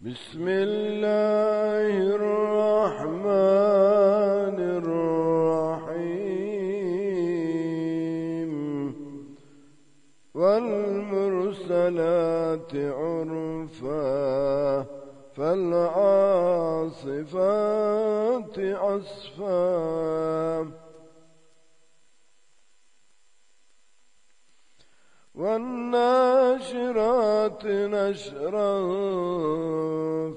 بسم الله الرحمن الرحيم. والمرسلات عرفا فالعاصفات عصفا والناشرات نشرا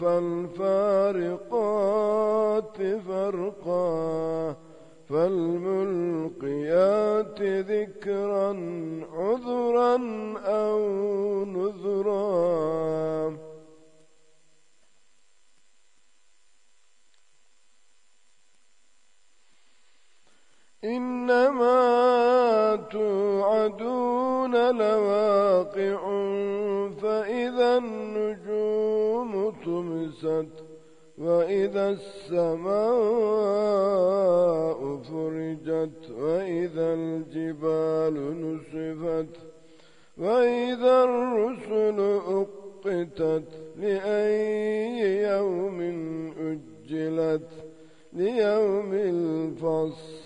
فالفارقات فرقا فالملقيات ذكرا عذرا أو نذرا. إنما توعدون لواقع فإذا النجوم طمست وإذا السماء فرجت وإذا الجبال نصفت وإذا الرسل أقتت لأي يوم أجلت ليوم الفصل.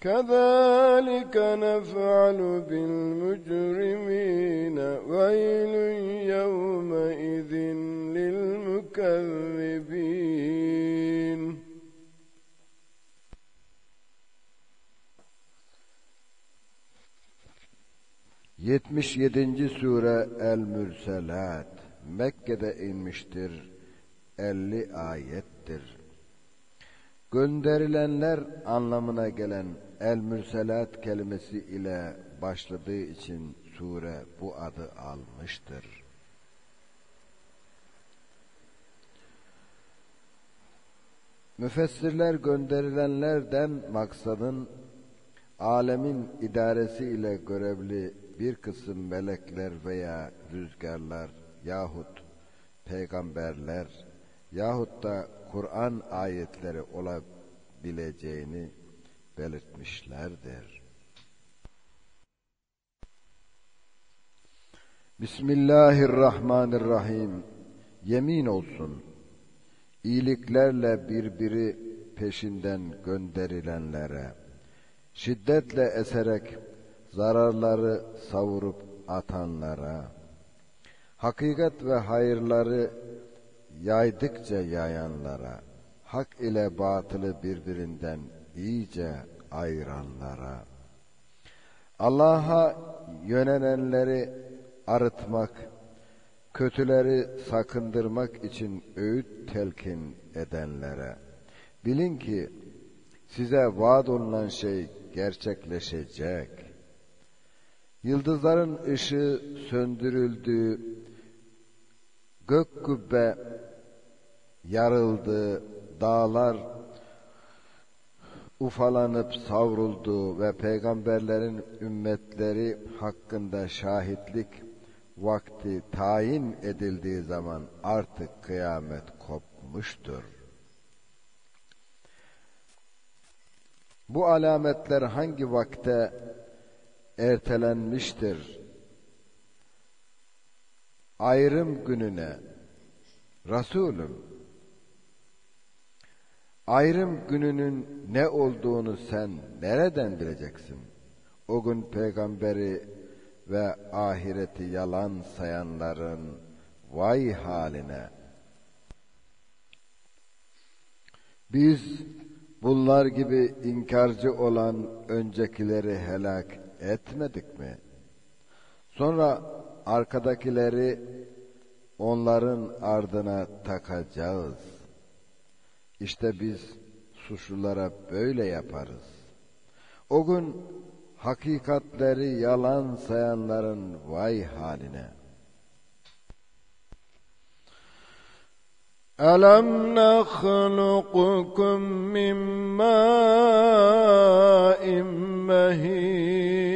كذلك نفعل بالمجرمين ويل يومئذ للمكذبين Yetmiş yedinci sure El-Mürselat Mekke'de inmiştir. Elli ayettir. Gönderilenler anlamına gelen El-Mürselat kelimesi ile başladığı için sure bu adı almıştır. Müfessirler gönderilenlerden maksadın alemin idaresi ile görevli bir kısım melekler veya rüzgarlar yahut peygamberler yahut da Kur'an ayetleri olabileceğini belirtmişlerdir. Bismillahirrahmanirrahim. Yemin olsun. iyiliklerle birbiri peşinden gönderilenlere, şiddetle eserek zararları savurup atanlara, hakikat ve hayırları yaydıkça yayanlara, hak ile batılı birbirinden iyice ayıranlara, Allah'a yönelenleri arıtmak, kötüleri sakındırmak için öğüt telkin edenlere, bilin ki size vaat olunan şey gerçekleşecek. Yıldızların ışığı söndürüldüğü, gök kubbe yarıldı, dağlar ufalanıp savruldu ve peygamberlerin ümmetleri hakkında şahitlik vakti tayin edildiği zaman artık kıyamet kopmuştur. Bu alametler hangi vakte ertelenmiştir? Ayrım gününe Resulüm ayrım gününün ne olduğunu sen nereden bileceksin? O gün peygamberi ve ahireti yalan sayanların vay haline. Biz bunlar gibi inkarcı olan öncekileri helak etmedik mi? Sonra arkadakileri onların ardına takacağız. İşte biz suçlulara böyle yaparız. O gün hakikatleri yalan sayanların vay haline. ألم نخلقكم من ماء مهين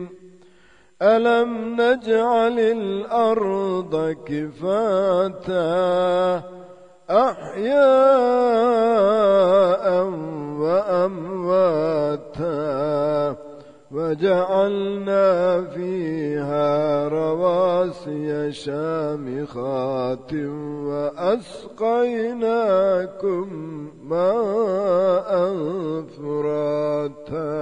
ألم نجعل الأرض كفاتا أحياء وأمواتا وجعلنا فيها رواسي شامخات وأسقيناكم ماء فراتا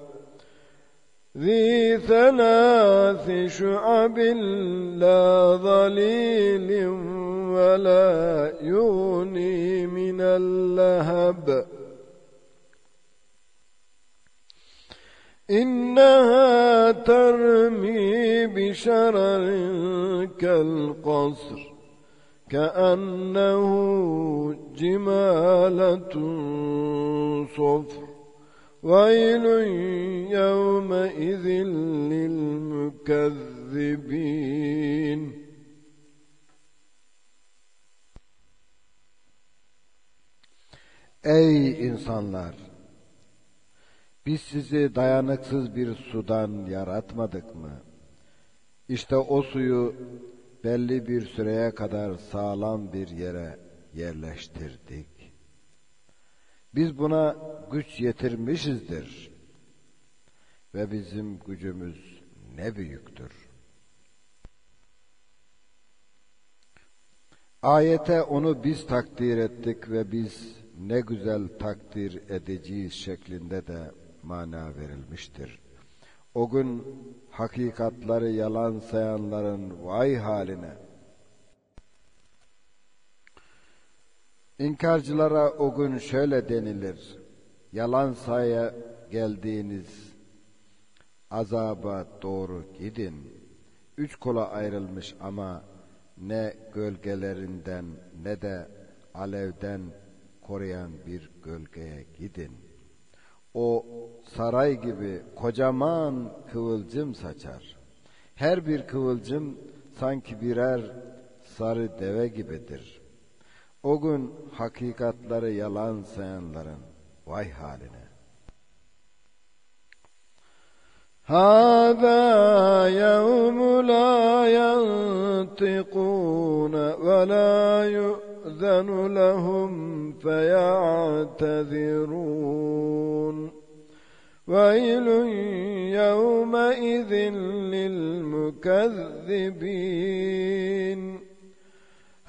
ذي ثلاث شعب لا ظليل ولا يغني من اللهب. إنها ترمي بشرر كالقصر كأنه جمالة صفر. ويل يومئذ للمكذبين Ey insanlar! Biz sizi dayanıksız bir sudan yaratmadık mı? İşte o suyu belli bir süreye kadar sağlam bir yere yerleştirdik. Biz buna güç yetirmişizdir. Ve bizim gücümüz ne büyüktür. Ayete onu biz takdir ettik ve biz ne güzel takdir edeceğiz şeklinde de mana verilmiştir. O gün hakikatları yalan sayanların vay haline. İnkarcılara o gün şöyle denilir. Yalan saya geldiğiniz azaba doğru gidin. Üç kola ayrılmış ama ne gölgelerinden ne de alevden koruyan bir gölgeye gidin. O saray gibi kocaman kıvılcım saçar. Her bir kıvılcım sanki birer sarı deve gibidir. O gün hakikatları yalan sayanların vay haline. هذا يوم لا ينطقون ولا يؤذن لهم فيعتذرون ويل يومئذ للمكذبين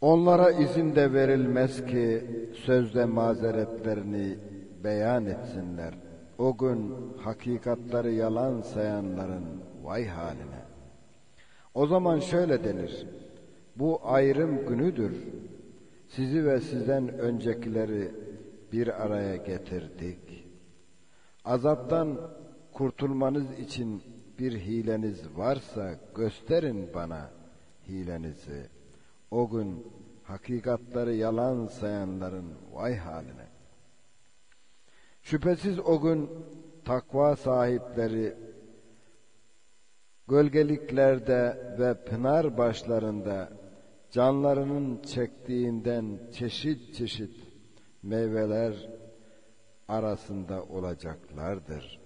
Onlara izin de verilmez ki sözde mazeretlerini beyan etsinler. O gün hakikatları yalan sayanların vay haline. O zaman şöyle denir. Bu ayrım günüdür. Sizi ve sizden öncekileri bir araya getirdik. Azaptan kurtulmanız için bir hileniz varsa gösterin bana hilenizi.'' O gün hakikatları yalan sayanların vay haline. Şüphesiz o gün takva sahipleri gölgeliklerde ve pınar başlarında canlarının çektiğinden çeşit çeşit meyveler arasında olacaklardır.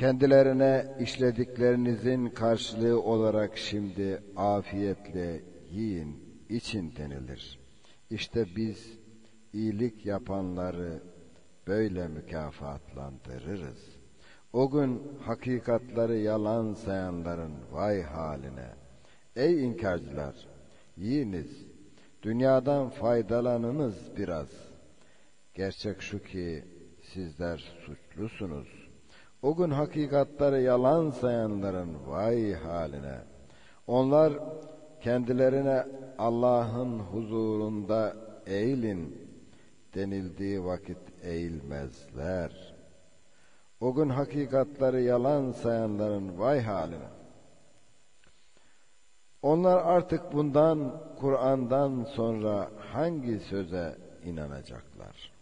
Kendilerine işlediklerinizin karşılığı olarak şimdi afiyetle yiyin, için denilir. İşte biz iyilik yapanları böyle mükafatlandırırız. O gün hakikatları yalan sayanların vay haline. Ey inkarcılar, yiyiniz, dünyadan faydalanınız biraz. Gerçek şu ki sizler suçlusunuz. O gün hakikatları yalan sayanların vay haline. Onlar kendilerine Allah'ın huzurunda eğilin denildiği vakit eğilmezler. O gün hakikatları yalan sayanların vay haline. Onlar artık bundan Kur'an'dan sonra hangi söze inanacaklar?